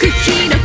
もっ